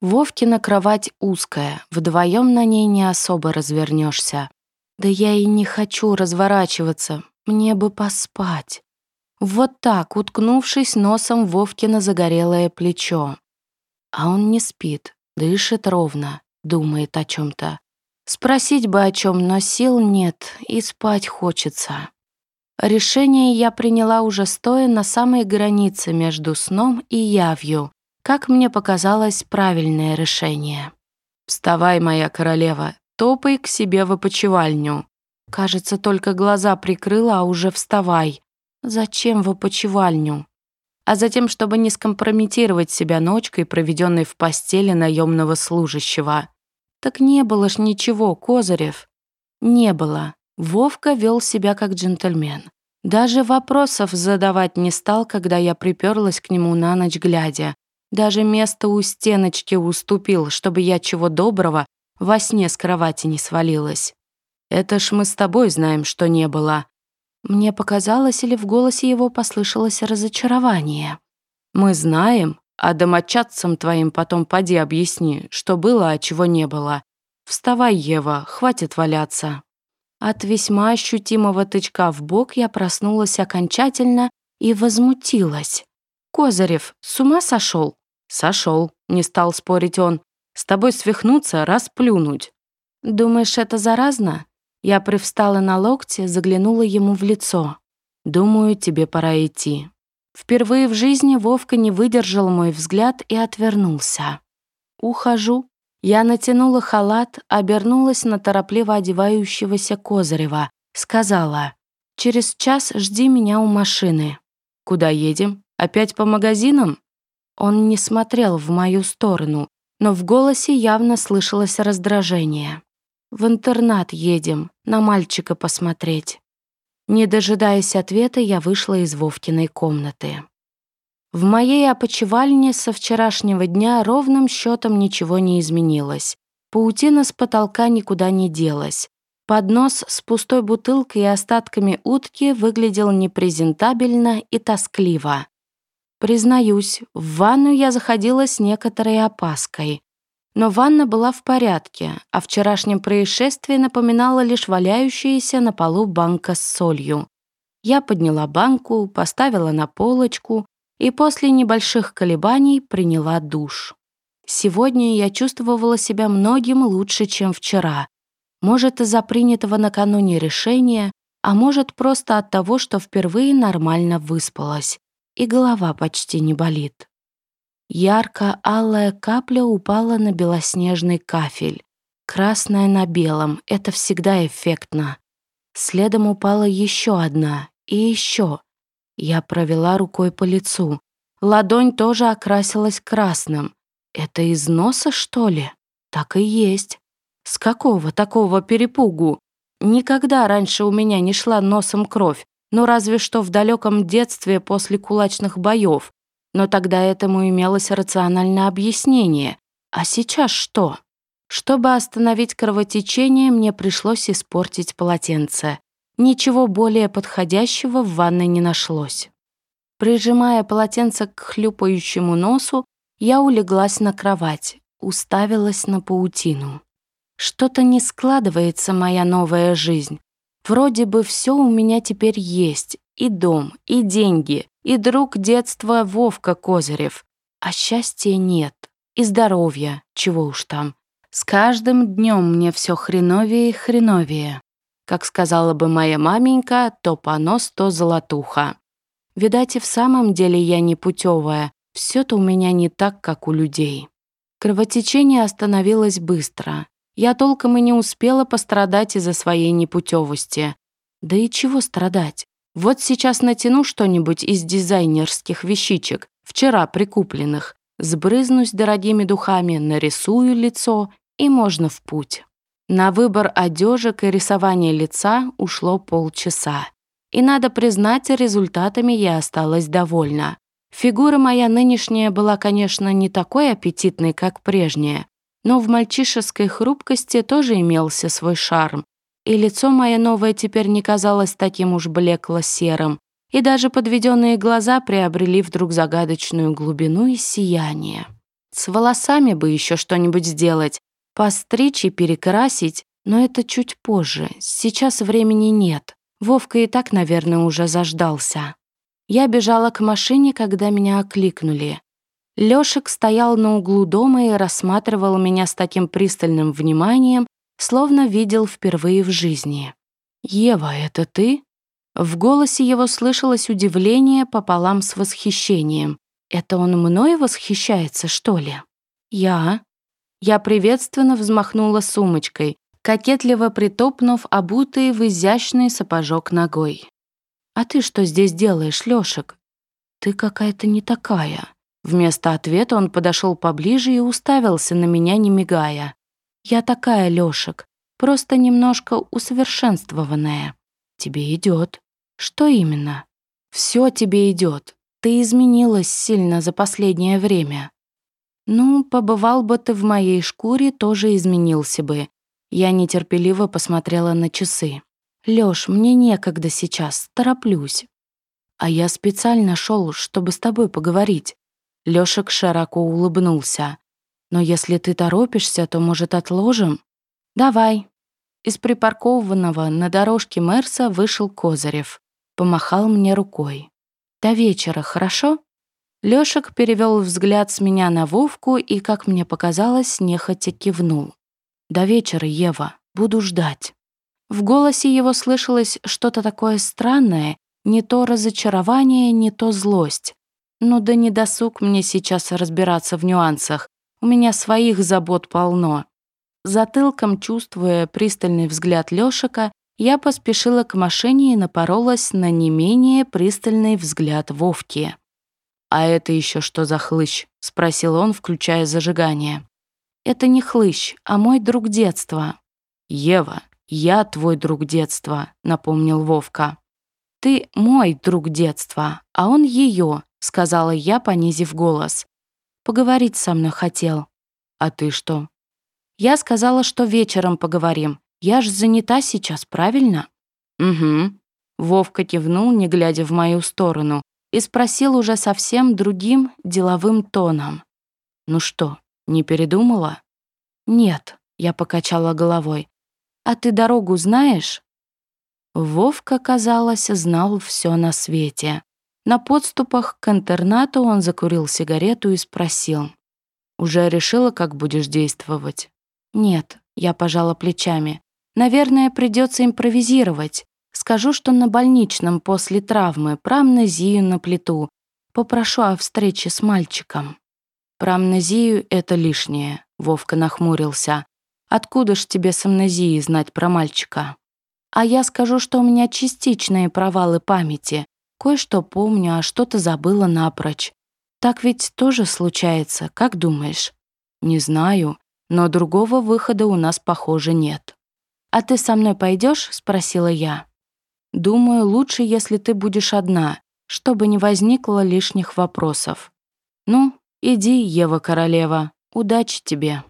Вовкина кровать узкая, вдвоем на ней не особо развернешься. Да я и не хочу разворачиваться, мне бы поспать. Вот так, уткнувшись носом в Вовкино загорелое плечо. А он не спит, дышит ровно, думает о чем то Спросить бы о чем, но сил нет, и спать хочется. Решение я приняла уже стоя на самой границе между сном и явью, как мне показалось, правильное решение. «Вставай, моя королева, топай к себе в опочивальню». Кажется, только глаза прикрыла, а уже вставай. Зачем в опочивальню? А затем, чтобы не скомпрометировать себя ночкой, проведенной в постели наемного служащего. Так не было ж ничего, Козырев. Не было. Вовка вел себя как джентльмен. Даже вопросов задавать не стал, когда я приперлась к нему на ночь глядя, даже место у стеночки уступил, чтобы я чего доброго во сне с кровати не свалилась. Это ж мы с тобой знаем, что не было. Мне показалось, или в голосе его послышалось разочарование. Мы знаем, а домочадцам твоим потом поди объясни, что было, а чего не было. Вставай, Ева, хватит валяться. От весьма ощутимого тычка в бок я проснулась окончательно и возмутилась. «Козырев, с ума сошел? Сошел, не стал спорить он. С тобой свихнуться, расплюнуть. Думаешь, это заразно? Я привстала на локте, заглянула ему в лицо. Думаю, тебе пора идти. Впервые в жизни Вовка не выдержал мой взгляд и отвернулся. Ухожу. Я натянула халат, обернулась на торопливо одевающегося Козырева, сказала, «Через час жди меня у машины». «Куда едем? Опять по магазинам?» Он не смотрел в мою сторону, но в голосе явно слышалось раздражение. «В интернат едем, на мальчика посмотреть». Не дожидаясь ответа, я вышла из Вовкиной комнаты. В моей опочивальне со вчерашнего дня ровным счетом ничего не изменилось. Паутина с потолка никуда не делась. Поднос с пустой бутылкой и остатками утки выглядел непрезентабельно и тоскливо. Признаюсь, в ванну я заходила с некоторой опаской. Но ванна была в порядке, а вчерашнем происшествии напоминала лишь валяющаяся на полу банка с солью. Я подняла банку, поставила на полочку и после небольших колебаний приняла душ. Сегодня я чувствовала себя многим лучше, чем вчера. Может, из-за принятого накануне решения, а может, просто от того, что впервые нормально выспалась и голова почти не болит. Ярко-алая капля упала на белоснежный кафель. Красная на белом — это всегда эффектно. Следом упала еще одна и еще. Я провела рукой по лицу. Ладонь тоже окрасилась красным. Это из носа, что ли? Так и есть. С какого такого перепугу? Никогда раньше у меня не шла носом кровь, ну разве что в далеком детстве после кулачных боев. Но тогда этому имелось рациональное объяснение. А сейчас что? Чтобы остановить кровотечение, мне пришлось испортить полотенце. Ничего более подходящего в ванной не нашлось. Прижимая полотенце к хлюпающему носу, я улеглась на кровать, уставилась на паутину. Что-то не складывается моя новая жизнь. Вроде бы все у меня теперь есть. И дом, и деньги, и друг детства Вовка Козырев. А счастья нет. И здоровья, чего уж там. С каждым днем мне все хреновее и хреновее. Как сказала бы моя маменька, то понос, то золотуха. Видать, и в самом деле я не путевая. Все-то у меня не так, как у людей. Кровотечение остановилось быстро. Я толком и не успела пострадать из-за своей непутевости. Да и чего страдать? Вот сейчас натяну что-нибудь из дизайнерских вещичек, вчера прикупленных, сбрызнусь дорогими духами, нарисую лицо, и можно в путь. На выбор одежек и рисование лица ушло полчаса. И надо признать, результатами я осталась довольна. Фигура моя нынешняя была, конечно, не такой аппетитной, как прежняя, но в мальчишеской хрупкости тоже имелся свой шарм, и лицо мое новое теперь не казалось таким уж блекло-серым, и даже подведенные глаза приобрели вдруг загадочную глубину и сияние. С волосами бы еще что-нибудь сделать, постричь и перекрасить, но это чуть позже, сейчас времени нет. Вовка и так, наверное, уже заждался. Я бежала к машине, когда меня окликнули. Лёшек стоял на углу дома и рассматривал меня с таким пристальным вниманием, словно видел впервые в жизни. «Ева, это ты?» В голосе его слышалось удивление пополам с восхищением. «Это он мной восхищается, что ли?» «Я». Я приветственно взмахнула сумочкой, кокетливо притопнув обутый в изящный сапожок ногой. «А ты что здесь делаешь, Лёшек?» «Ты какая-то не такая». Вместо ответа он подошел поближе и уставился на меня, не мигая. «Я такая, Лёшек, просто немножко усовершенствованная. Тебе идет. Что именно? Все тебе идет. Ты изменилась сильно за последнее время. Ну, побывал бы ты в моей шкуре, тоже изменился бы. Я нетерпеливо посмотрела на часы. Лёш, мне некогда сейчас, тороплюсь. А я специально шел, чтобы с тобой поговорить. Лёшек широко улыбнулся. Но если ты торопишься, то, может, отложим? Давай. Из припаркованного на дорожке Мерса вышел Козырев помахал мне рукой. «До вечера, хорошо?» Лёшек перевёл взгляд с меня на Вовку и, как мне показалось, нехотя кивнул. «До вечера, Ева, буду ждать». В голосе его слышалось что-то такое странное, не то разочарование, не то злость. Ну да не досуг мне сейчас разбираться в нюансах, у меня своих забот полно. Затылком, чувствуя пристальный взгляд Лёшика, я поспешила к машине и напоролась на не менее пристальный взгляд Вовки. «А это еще что за хлыщ?» — спросил он, включая зажигание. «Это не хлыщ, а мой друг детства». «Ева, я твой друг детства», — напомнил Вовка. «Ты мой друг детства, а он ее», — сказала я, понизив голос. «Поговорить со мной хотел». «А ты что?» «Я сказала, что вечером поговорим. Я ж занята сейчас, правильно?» «Угу». Вовка кивнул, не глядя в мою сторону, и спросил уже совсем другим деловым тоном. «Ну что, не передумала?» «Нет», — я покачала головой. «А ты дорогу знаешь?» Вовка, казалось, знал все на свете. На подступах к интернату он закурил сигарету и спросил. «Уже решила, как будешь действовать?» «Нет», — я пожала плечами. Наверное, придется импровизировать. Скажу, что на больничном после травмы, про амнезию на плиту. Попрошу о встрече с мальчиком. Про амнезию это лишнее, Вовка нахмурился. Откуда ж тебе с амнезией знать про мальчика? А я скажу, что у меня частичные провалы памяти. Кое-что помню, а что-то забыла напрочь. Так ведь тоже случается, как думаешь? Не знаю, но другого выхода у нас, похоже, нет. «А ты со мной пойдешь? спросила я. «Думаю, лучше, если ты будешь одна, чтобы не возникло лишних вопросов. Ну, иди, Ева-королева, удачи тебе».